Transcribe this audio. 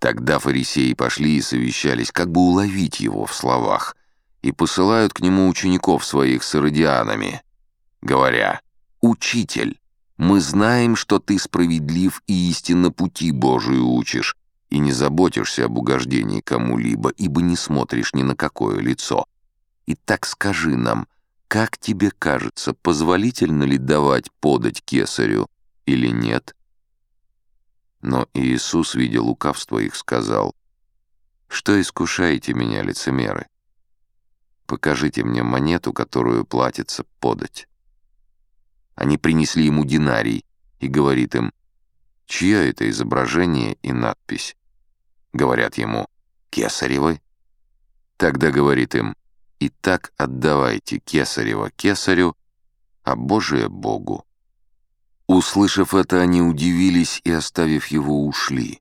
Тогда фарисеи пошли и совещались, как бы уловить его в словах, и посылают к нему учеников своих с иродианами, говоря, «Учитель, мы знаем, что ты справедлив и истинно пути Божию учишь, и не заботишься об угождении кому-либо, ибо не смотришь ни на какое лицо. И так скажи нам, как тебе кажется, позволительно ли давать подать кесарю или нет?» Но Иисус, видя лукавство их, сказал, «Что искушаете меня, лицемеры? Покажите мне монету, которую платится подать». Они принесли ему динарий, и говорит им, «Чье это изображение и надпись?» Говорят ему, «Кесаревы». Тогда говорит им, «Итак отдавайте Кесарева Кесарю, а Божие Богу». Услышав это, они удивились и, оставив его, ушли.